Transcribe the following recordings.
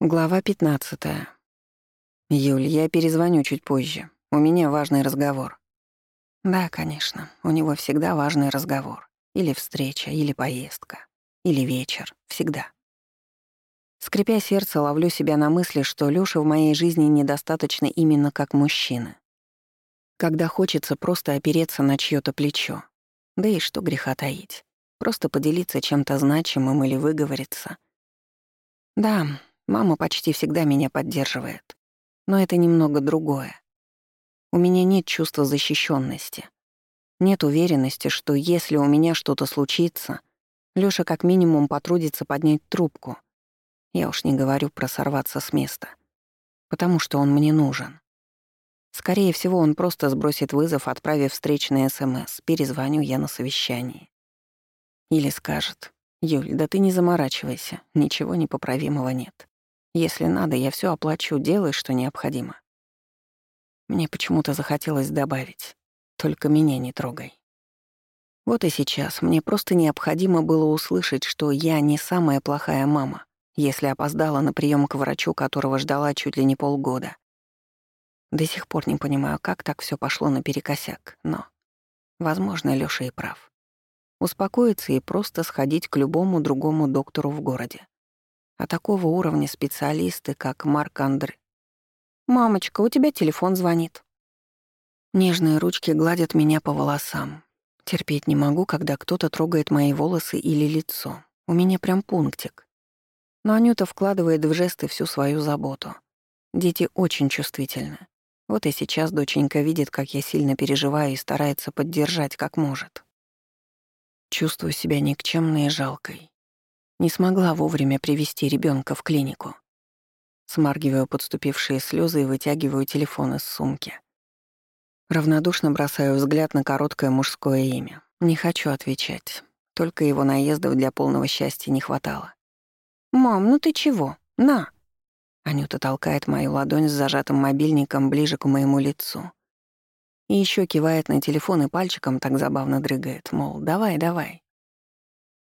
Глава 15. «Юль, я перезвоню чуть позже. У меня важный разговор». Да, конечно, у него всегда важный разговор. Или встреча, или поездка, или вечер. Всегда. Скрипя сердце, ловлю себя на мысли, что Лёша в моей жизни недостаточно именно как мужчина. Когда хочется просто опереться на чьё то плечо. Да и что греха таить. Просто поделиться чем-то значимым или выговориться. Да, Мама почти всегда меня поддерживает. Но это немного другое. У меня нет чувства защищенности. Нет уверенности, что если у меня что-то случится, Лёша как минимум потрудится поднять трубку. Я уж не говорю про сорваться с места. Потому что он мне нужен. Скорее всего, он просто сбросит вызов, отправив встречный СМС. Перезвоню я на совещании. Или скажет, «Юль, да ты не заморачивайся, ничего непоправимого нет. Если надо, я все оплачу, делай, что необходимо. Мне почему-то захотелось добавить. Только меня не трогай. Вот и сейчас мне просто необходимо было услышать, что я не самая плохая мама, если опоздала на прием к врачу, которого ждала чуть ли не полгода. До сих пор не понимаю, как так все пошло наперекосяк, но, возможно, Лёша и прав. Успокоиться и просто сходить к любому другому доктору в городе. А такого уровня специалисты, как Марк Андре. «Мамочка, у тебя телефон звонит». Нежные ручки гладят меня по волосам. Терпеть не могу, когда кто-то трогает мои волосы или лицо. У меня прям пунктик. Но Анюта вкладывает в жесты всю свою заботу. Дети очень чувствительны. Вот и сейчас доченька видит, как я сильно переживаю и старается поддержать как может. Чувствую себя никчемной и жалкой. Не смогла вовремя привести ребенка в клинику. Смаргиваю подступившие слезы и вытягиваю телефон из сумки. Равнодушно бросаю взгляд на короткое мужское имя. Не хочу отвечать. Только его наездов для полного счастья не хватало. «Мам, ну ты чего? На!» Анюта толкает мою ладонь с зажатым мобильником ближе к моему лицу. И еще кивает на телефон и пальчиком так забавно дрыгает, мол, давай, давай.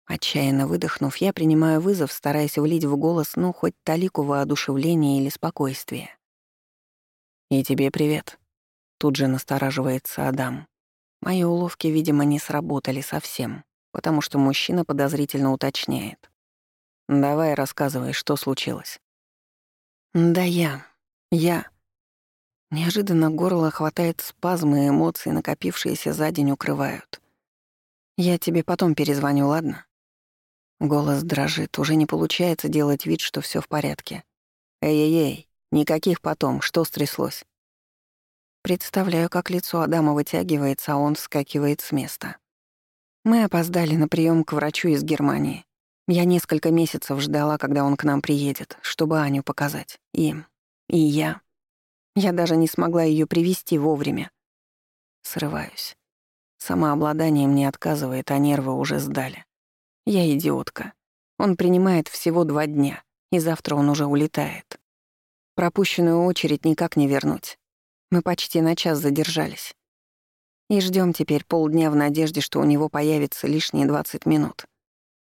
Отчаянно выдохнув, я принимаю вызов, стараясь влить в голос, ну, хоть талику воодушевления или спокойствия. «И тебе привет», — тут же настораживается Адам. Мои уловки, видимо, не сработали совсем, потому что мужчина подозрительно уточняет. «Давай рассказывай, что случилось». «Да я... я...» Неожиданно горло хватает спазмы, эмоции, накопившиеся за день, укрывают. «Я тебе потом перезвоню, ладно?» Голос дрожит, уже не получается делать вид, что все в порядке. «Эй-эй-эй, никаких потом, что стряслось?» Представляю, как лицо Адама вытягивается, а он вскакивает с места. Мы опоздали на прием к врачу из Германии. Я несколько месяцев ждала, когда он к нам приедет, чтобы Аню показать. И... и я... Я даже не смогла ее привести вовремя. Срываюсь. Самообладание мне отказывает, а нервы уже сдали. Я идиотка. Он принимает всего два дня, и завтра он уже улетает. Пропущенную очередь никак не вернуть. Мы почти на час задержались. И ждем теперь полдня в надежде, что у него появится лишние 20 минут.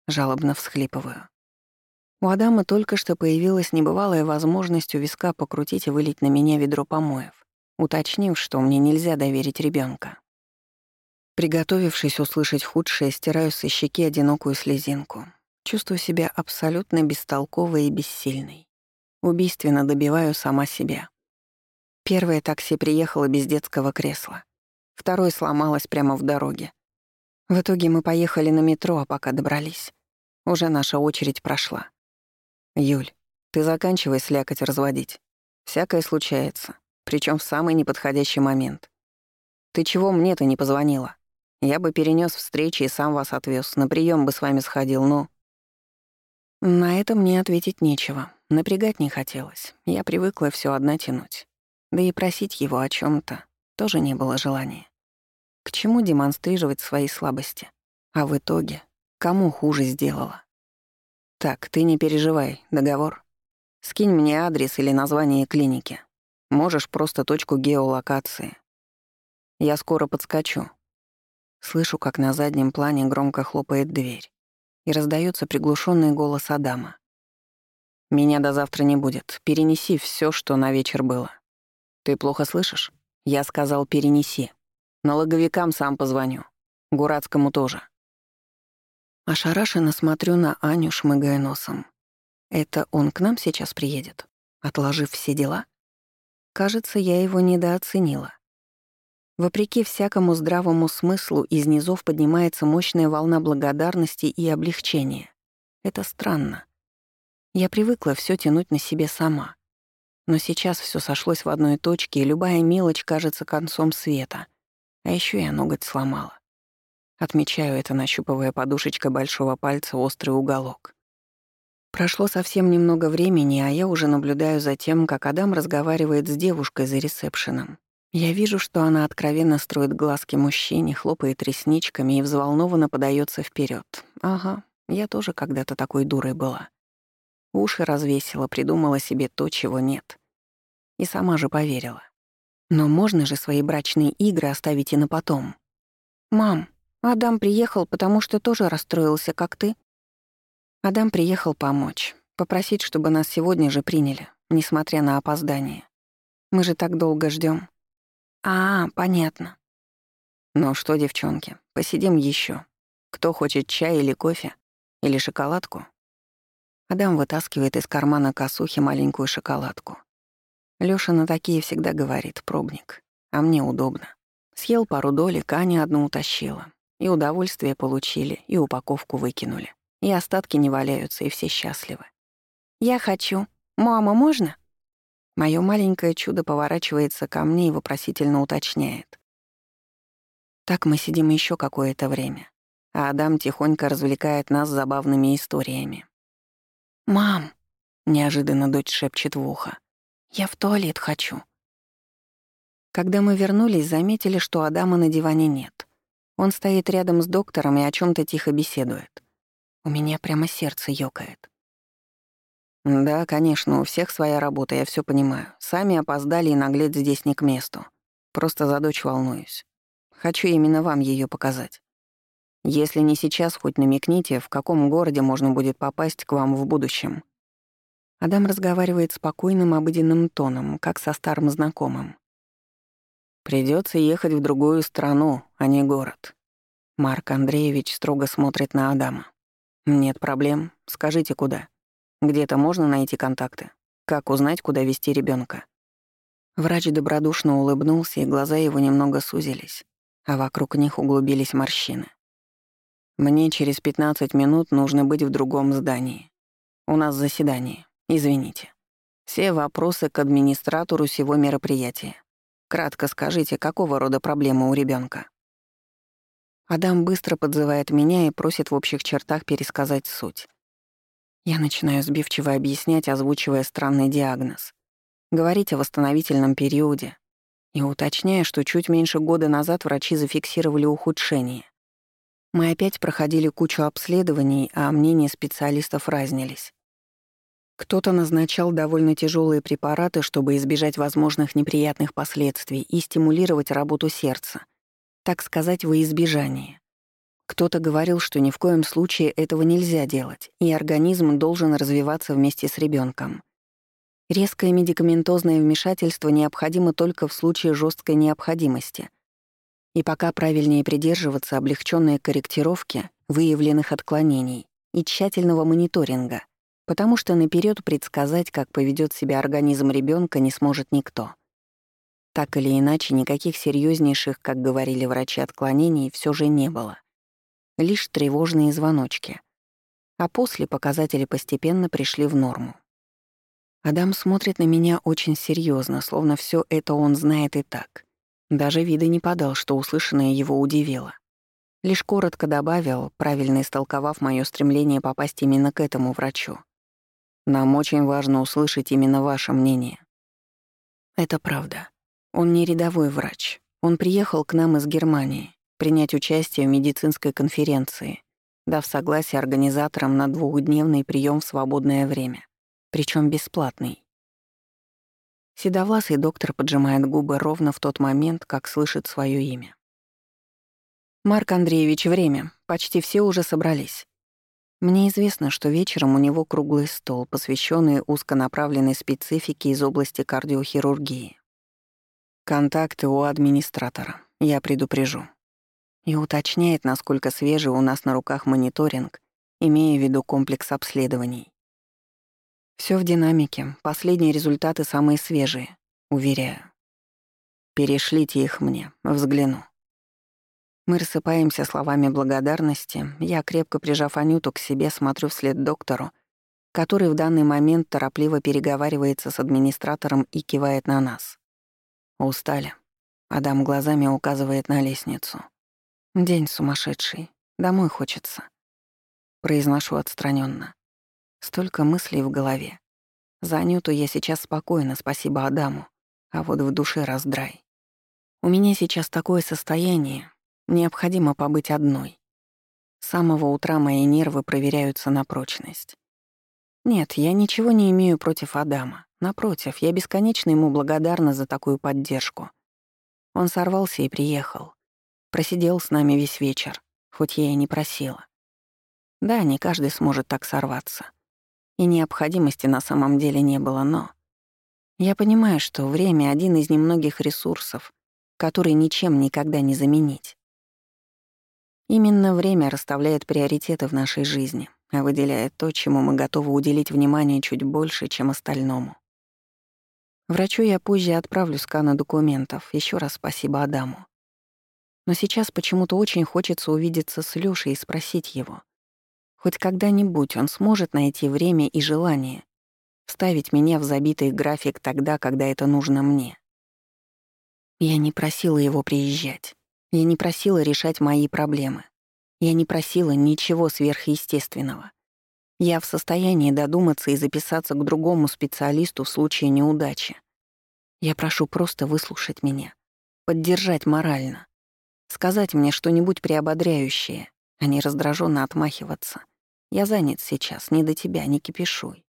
Жалобно всхлипываю. У Адама только что появилась небывалая возможность у виска покрутить и вылить на меня ведро помоев, уточнив, что мне нельзя доверить ребенка. Приготовившись услышать худшее, стираю со щеки одинокую слезинку. Чувствую себя абсолютно бестолковой и бессильной. Убийственно добиваю сама себя. Первое такси приехало без детского кресла. Второе сломалось прямо в дороге. В итоге мы поехали на метро, а пока добрались. Уже наша очередь прошла. «Юль, ты заканчивай слякоть разводить. Всякое случается, причем в самый неподходящий момент. Ты чего мне-то не позвонила?» Я бы перенес встречи и сам вас отвез, на прием бы с вами сходил, но...» На это мне ответить нечего. Напрягать не хотелось. Я привыкла все одна тянуть. Да и просить его о чем то тоже не было желания. К чему демонстрировать свои слабости? А в итоге, кому хуже сделала? «Так, ты не переживай, договор. Скинь мне адрес или название клиники. Можешь просто точку геолокации. Я скоро подскочу, Слышу, как на заднем плане громко хлопает дверь, и раздается приглушенный голос Адама. Меня до завтра не будет. Перенеси все, что на вечер было. Ты плохо слышишь? Я сказал, перенеси. Налоговикам сам позвоню. Гуратскому тоже. Ошарашенно смотрю на Аню, шмыгая носом. Это он к нам сейчас приедет, отложив все дела? Кажется, я его недооценила. Вопреки всякому здравому смыслу, из низов поднимается мощная волна благодарности и облегчения. Это странно. Я привыкла все тянуть на себе сама. Но сейчас все сошлось в одной точке, и любая мелочь кажется концом света. А еще я ноготь сломала. Отмечаю это, нащупывая подушечкой большого пальца острый уголок. Прошло совсем немного времени, а я уже наблюдаю за тем, как Адам разговаривает с девушкой за ресепшеном. Я вижу, что она откровенно строит глазки мужчине, хлопает ресничками и взволнованно подается вперед. Ага, я тоже когда-то такой дурой была. Уши развесила, придумала себе то, чего нет. И сама же поверила. Но можно же свои брачные игры оставить и на потом. «Мам, Адам приехал, потому что тоже расстроился, как ты. Адам приехал помочь, попросить, чтобы нас сегодня же приняли, несмотря на опоздание. Мы же так долго ждем. А, понятно. Ну что, девчонки, посидим еще. Кто хочет чай или кофе? Или шоколадку? Адам вытаскивает из кармана косухи маленькую шоколадку. Лёша на такие всегда говорит, пробник. А мне удобно. Съел пару долек, Аня одну утащила. И удовольствие получили, и упаковку выкинули. И остатки не валяются, и все счастливы. «Я хочу. Мама, можно?» Моё маленькое чудо поворачивается ко мне и вопросительно уточняет. Так мы сидим ещё какое-то время, а Адам тихонько развлекает нас забавными историями. «Мам!» — неожиданно дочь шепчет в ухо. «Я в туалет хочу». Когда мы вернулись, заметили, что Адама на диване нет. Он стоит рядом с доктором и о чем то тихо беседует. У меня прямо сердце ёкает. Да, конечно, у всех своя работа, я все понимаю. Сами опоздали и наглеть здесь не к месту. Просто за дочь волнуюсь. Хочу именно вам ее показать. Если не сейчас, хоть намекните, в каком городе можно будет попасть к вам в будущем. Адам разговаривает спокойным обыденным тоном, как со старым знакомым. Придется ехать в другую страну, а не город. Марк Андреевич строго смотрит на Адама. Нет проблем. Скажите, куда? Где-то можно найти контакты? Как узнать, куда вести ребенка? Врач добродушно улыбнулся, и глаза его немного сузились, а вокруг них углубились морщины. Мне через 15 минут нужно быть в другом здании. У нас заседание. Извините. Все вопросы к администратору всего мероприятия. Кратко скажите, какого рода проблема у ребенка? Адам быстро подзывает меня и просит в общих чертах пересказать суть. Я начинаю сбивчиво объяснять, озвучивая странный диагноз. Говорить о восстановительном периоде. И уточняя, что чуть меньше года назад врачи зафиксировали ухудшение. Мы опять проходили кучу обследований, а мнения специалистов разнились. Кто-то назначал довольно тяжелые препараты, чтобы избежать возможных неприятных последствий и стимулировать работу сердца, так сказать, во избежание. Кто-то говорил, что ни в коем случае этого нельзя делать, и организм должен развиваться вместе с ребенком. Резкое медикаментозное вмешательство необходимо только в случае жесткой необходимости. И пока правильнее придерживаться облегченной корректировки выявленных отклонений и тщательного мониторинга — потому что наперед предсказать, как поведет себя организм ребенка, не сможет никто. Так или иначе, никаких серьезнейших, как говорили врачи, отклонений все же не было. Лишь тревожные звоночки. А после показатели постепенно пришли в норму. Адам смотрит на меня очень серьезно, словно все это он знает и так. Даже вида не подал, что услышанное его удивило. Лишь коротко добавил, правильно истолковав мое стремление попасть именно к этому врачу. Нам очень важно услышать именно ваше мнение. Это правда. Он не рядовой врач. Он приехал к нам из Германии принять участие в медицинской конференции, дав согласие организаторам на двухдневный прием в свободное время, причем бесплатный. Седовласый доктор поджимает губы ровно в тот момент, как слышит свое имя. «Марк Андреевич, время. Почти все уже собрались». Мне известно, что вечером у него круглый стол, посвященный узконаправленной специфике из области кардиохирургии. Контакты у администратора. Я предупрежу. И уточняет, насколько свежий у нас на руках мониторинг, имея в виду комплекс обследований. Все в динамике, последние результаты самые свежие, уверяю. Перешлите их мне, взгляну. Мы рассыпаемся словами благодарности. Я, крепко прижав Анюту к себе, смотрю вслед доктору, который в данный момент торопливо переговаривается с администратором и кивает на нас. Устали. Адам глазами указывает на лестницу. День сумасшедший. Домой хочется. Произношу отстраненно. Столько мыслей в голове. За Анюту я сейчас спокойна, спасибо Адаму. А вот в душе раздрай. У меня сейчас такое состояние, Необходимо побыть одной. С самого утра мои нервы проверяются на прочность. Нет, я ничего не имею против Адама. Напротив, я бесконечно ему благодарна за такую поддержку. Он сорвался и приехал. Просидел с нами весь вечер, хоть я и не просила. Да, не каждый сможет так сорваться. И необходимости на самом деле не было, но... Я понимаю, что время — один из немногих ресурсов, который ничем никогда не заменить. Именно время расставляет приоритеты в нашей жизни, а выделяет то, чему мы готовы уделить внимание чуть больше, чем остальному. Врачу я позже отправлю сканы документов. Еще раз спасибо Адаму. Но сейчас почему-то очень хочется увидеться с Лёшей и спросить его. Хоть когда-нибудь он сможет найти время и желание вставить меня в забитый график тогда, когда это нужно мне. Я не просила его приезжать. Я не просила решать мои проблемы. Я не просила ничего сверхъестественного. Я в состоянии додуматься и записаться к другому специалисту в случае неудачи. Я прошу просто выслушать меня, поддержать морально, сказать мне что-нибудь приободряющее, а не раздраженно отмахиваться. Я занят сейчас, не до тебя, не кипишуй.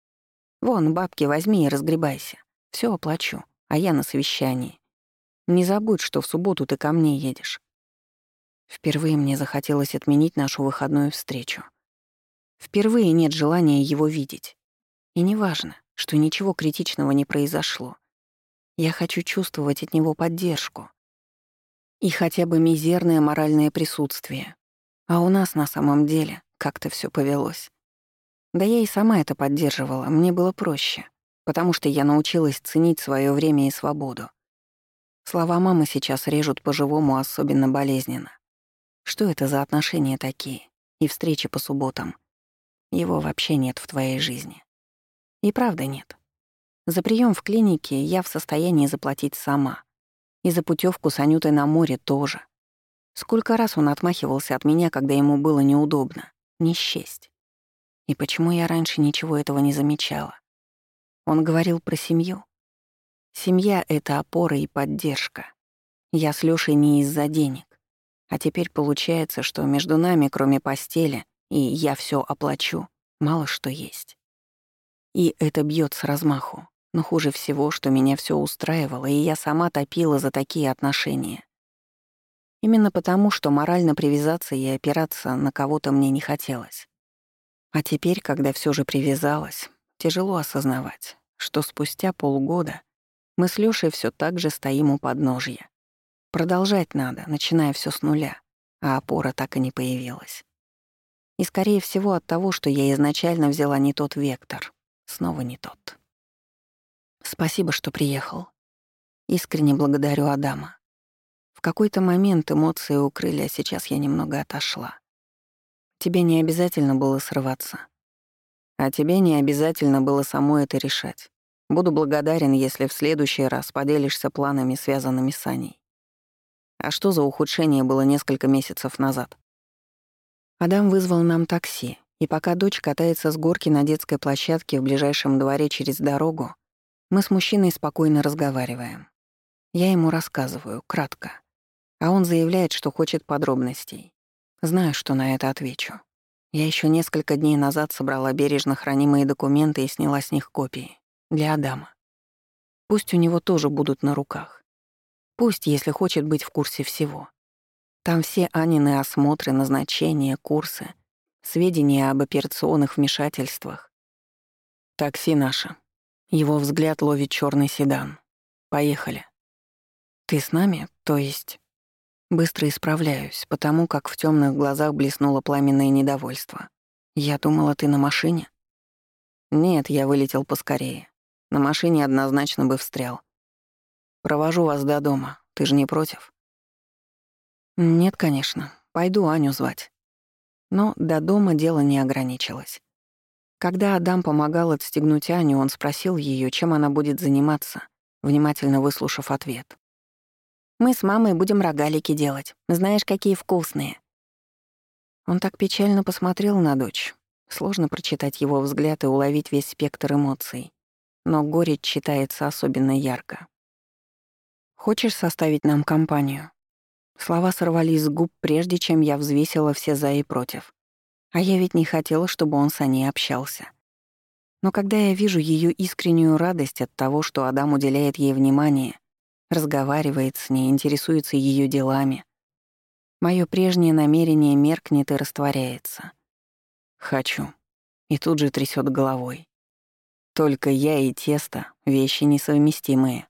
Вон, бабки возьми и разгребайся. Все оплачу, а я на совещании. Не забудь, что в субботу ты ко мне едешь. Впервые мне захотелось отменить нашу выходную встречу. Впервые нет желания его видеть. И неважно, что ничего критичного не произошло. Я хочу чувствовать от него поддержку. И хотя бы мизерное моральное присутствие. А у нас на самом деле как-то все повелось. Да я и сама это поддерживала, мне было проще, потому что я научилась ценить свое время и свободу. Слова мамы сейчас режут по-живому особенно болезненно. Что это за отношения такие? И встречи по субботам. Его вообще нет в твоей жизни. И правда нет. За прием в клинике я в состоянии заплатить сама. И за путевку с Анютой на море тоже. Сколько раз он отмахивался от меня, когда ему было неудобно. Не счесть. И почему я раньше ничего этого не замечала? Он говорил про семью. Семья — это опора и поддержка. Я с Лёшей не из-за денег. А теперь получается, что между нами, кроме постели, и я все оплачу, мало что есть. И это бьет с размаху. Но хуже всего, что меня все устраивало, и я сама топила за такие отношения. Именно потому, что морально привязаться и опираться на кого-то мне не хотелось. А теперь, когда все же привязалась, тяжело осознавать, что спустя полгода мы с Лёшей все так же стоим у подножья. Продолжать надо, начиная все с нуля, а опора так и не появилась. И, скорее всего, от того, что я изначально взяла не тот вектор. Снова не тот. Спасибо, что приехал. Искренне благодарю Адама. В какой-то момент эмоции укрыли, а сейчас я немного отошла. Тебе не обязательно было срываться. А тебе не обязательно было самой это решать. Буду благодарен, если в следующий раз поделишься планами, связанными с Аней. А что за ухудшение было несколько месяцев назад? Адам вызвал нам такси, и пока дочь катается с горки на детской площадке в ближайшем дворе через дорогу, мы с мужчиной спокойно разговариваем. Я ему рассказываю, кратко. А он заявляет, что хочет подробностей. Знаю, что на это отвечу. Я еще несколько дней назад собрала бережно хранимые документы и сняла с них копии. Для Адама. Пусть у него тоже будут на руках. Пусть, если хочет быть в курсе всего. Там все Анины осмотры, назначения, курсы. сведения об операционных вмешательствах. Такси наше. Его взгляд ловит черный седан. Поехали. Ты с нами? То есть... Быстро исправляюсь, потому как в темных глазах блеснуло пламенное недовольство. Я думала, ты на машине? Нет, я вылетел поскорее. На машине однозначно бы встрял. Провожу вас до дома. Ты же не против? Нет, конечно. Пойду Аню звать. Но до дома дело не ограничилось. Когда Адам помогал отстегнуть Аню, он спросил ее, чем она будет заниматься, внимательно выслушав ответ. Мы с мамой будем рогалики делать. Знаешь, какие вкусные». Он так печально посмотрел на дочь. Сложно прочитать его взгляд и уловить весь спектр эмоций. Но горечь читается особенно ярко. «Хочешь составить нам компанию?» Слова сорвались с губ, прежде чем я взвесила все «за» и «против». А я ведь не хотела, чтобы он с Аней общался. Но когда я вижу ее искреннюю радость от того, что Адам уделяет ей внимание, разговаривает с ней, интересуется ее делами. Моё прежнее намерение меркнет и растворяется. Хочу. И тут же трясет головой. Только я и тесто — вещи несовместимые.